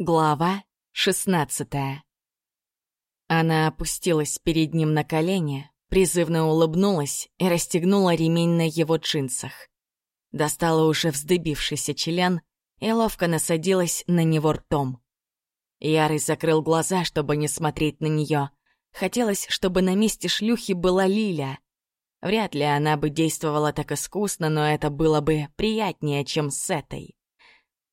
Глава шестнадцатая Она опустилась перед ним на колени, призывно улыбнулась и расстегнула ремень на его джинсах. Достала уже вздыбившийся член и ловко насадилась на него ртом. Ярый закрыл глаза, чтобы не смотреть на нее. Хотелось, чтобы на месте шлюхи была Лиля. Вряд ли она бы действовала так искусно, но это было бы приятнее, чем с этой.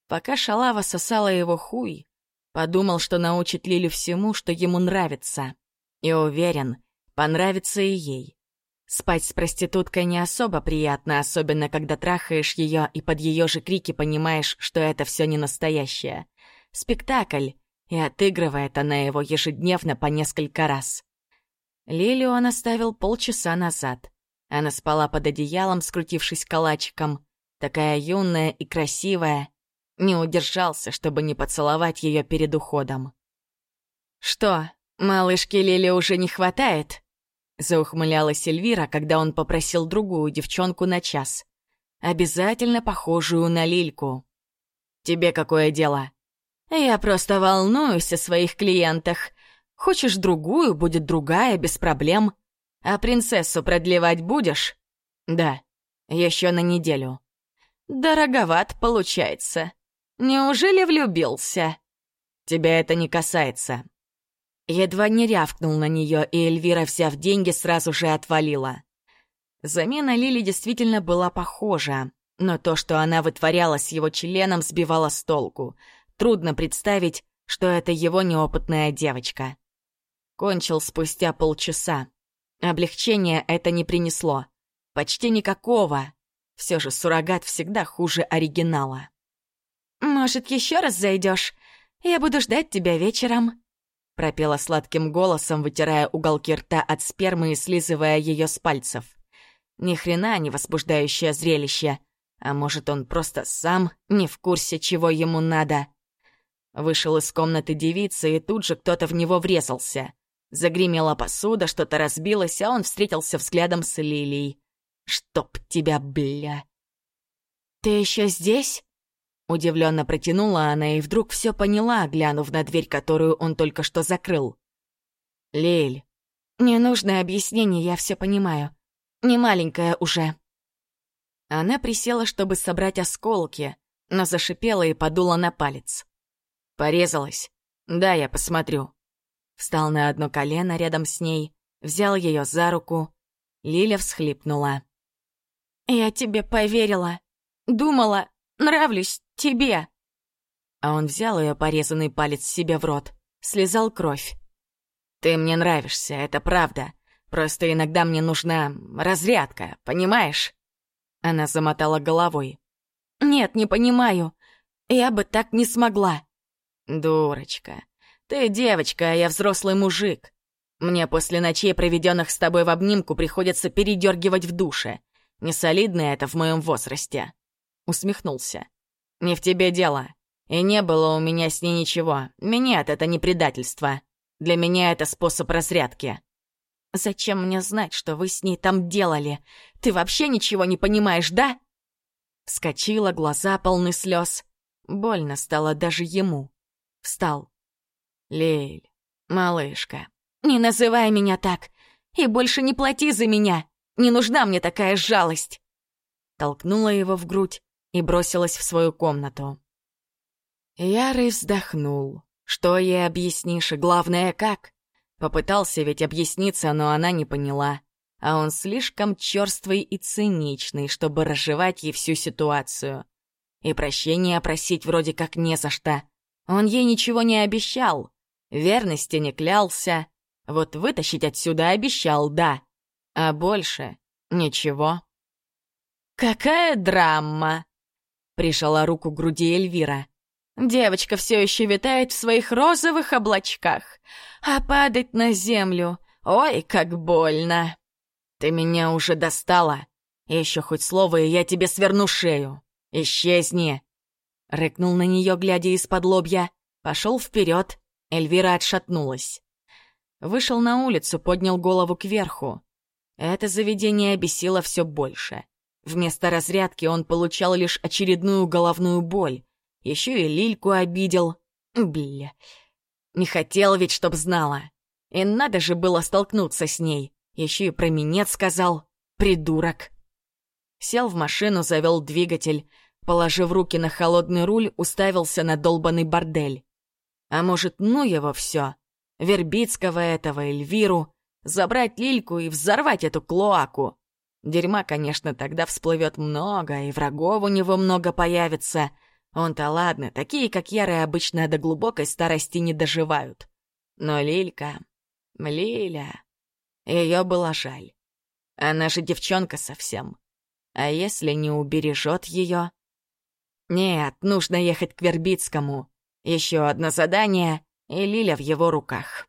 Пока шалава сосала его хуй, подумал, что научит Лилю всему, что ему нравится. И уверен, понравится и ей. Спать с проституткой не особо приятно, особенно когда трахаешь ее и под ее же крики понимаешь, что это все не настоящее. Спектакль, и отыгрывает она его ежедневно по несколько раз. Лилю он оставил полчаса назад. Она спала под одеялом, скрутившись калачиком. Такая юная и красивая, не удержался, чтобы не поцеловать ее перед уходом. «Что, малышке Лили уже не хватает?» Заухмылялась Эльвира, когда он попросил другую девчонку на час. Обязательно похожую на Лильку. «Тебе какое дело?» «Я просто волнуюсь о своих клиентах. Хочешь другую, будет другая, без проблем. А принцессу продлевать будешь?» «Да, еще на неделю». «Дороговат получается. Неужели влюбился?» «Тебя это не касается». Едва не рявкнул на нее, и Эльвира, взяв деньги, сразу же отвалила. Замена Лили действительно была похожа, но то, что она вытворяла с его членом, сбивало с толку. Трудно представить, что это его неопытная девочка. Кончил спустя полчаса. Облегчения это не принесло. Почти никакого. Все же суррогат всегда хуже оригинала. «Может, еще раз зайдешь? Я буду ждать тебя вечером», — пропела сладким голосом, вытирая уголки рта от спермы и слизывая ее с пальцев. Ни хрена не возбуждающее зрелище. А может, он просто сам не в курсе, чего ему надо. Вышел из комнаты девицы, и тут же кто-то в него врезался. Загремела посуда, что-то разбилось, а он встретился взглядом с Лилией. «Чтоб тебя, бля!» «Ты еще здесь?» Удивленно протянула она и вдруг все поняла, глянув на дверь, которую он только что закрыл. «Лель, не нужно объяснений, я все понимаю. Не маленькая уже». Она присела, чтобы собрать осколки, но зашипела и подула на палец. «Порезалась? Да, я посмотрю». Встал на одно колено рядом с ней, взял ее за руку. Лиля всхлипнула. «Я тебе поверила. Думала, нравлюсь тебе!» А он взял ее порезанный палец себе в рот, слезал кровь. «Ты мне нравишься, это правда. Просто иногда мне нужна разрядка, понимаешь?» Она замотала головой. «Нет, не понимаю. Я бы так не смогла». «Дурочка, ты девочка, а я взрослый мужик. Мне после ночей, проведенных с тобой в обнимку, приходится передергивать в душе. Не солидно это в моем возрасте». Усмехнулся. Не в тебе дело. И не было у меня с ней ничего. Меня это не предательство. Для меня это способ разрядки. Зачем мне знать, что вы с ней там делали? Ты вообще ничего не понимаешь, да? Вскочила, глаза полны слез. Больно стало даже ему. Встал. Лель, малышка. Не называй меня так. И больше не плати за меня. Не нужна мне такая жалость. Толкнула его в грудь, и бросилась в свою комнату. Ярый вздохнул. Что ей объяснишь, главное, как? Попытался ведь объясниться, но она не поняла. А он слишком черствый и циничный, чтобы разжевать ей всю ситуацию. И прощения просить вроде как не за что. Он ей ничего не обещал. Верности не клялся. Вот вытащить отсюда обещал, да. А больше ничего. «Какая драма!» Прижала руку к груди Эльвира. Девочка все еще витает в своих розовых облачках. А падать на землю, ой, как больно. Ты меня уже достала. Еще хоть слово, и я тебе сверну шею. Исчезни. Рыкнул на нее, глядя из-под лобья. Пошел вперед. Эльвира отшатнулась. Вышел на улицу, поднял голову кверху. Это заведение бесило все больше. Вместо разрядки он получал лишь очередную головную боль. Еще и Лильку обидел. Бля, не хотел ведь, чтоб знала. И надо же было столкнуться с ней. Еще и про минет сказал. Придурок. Сел в машину, завел двигатель. Положив руки на холодный руль, уставился на долбанный бордель. А может, ну его все? Вербицкого этого, Эльвиру. Забрать Лильку и взорвать эту клоаку. Дерьма, конечно, тогда всплывет много, и врагов у него много появится. Он-то ладно, такие, как Яры, обычно до глубокой старости не доживают. Но Лилька... Лиля... Ее было жаль. Она же девчонка совсем. А если не убережет ее? Нет, нужно ехать к Вербицкому. Еще одно задание, и Лиля в его руках.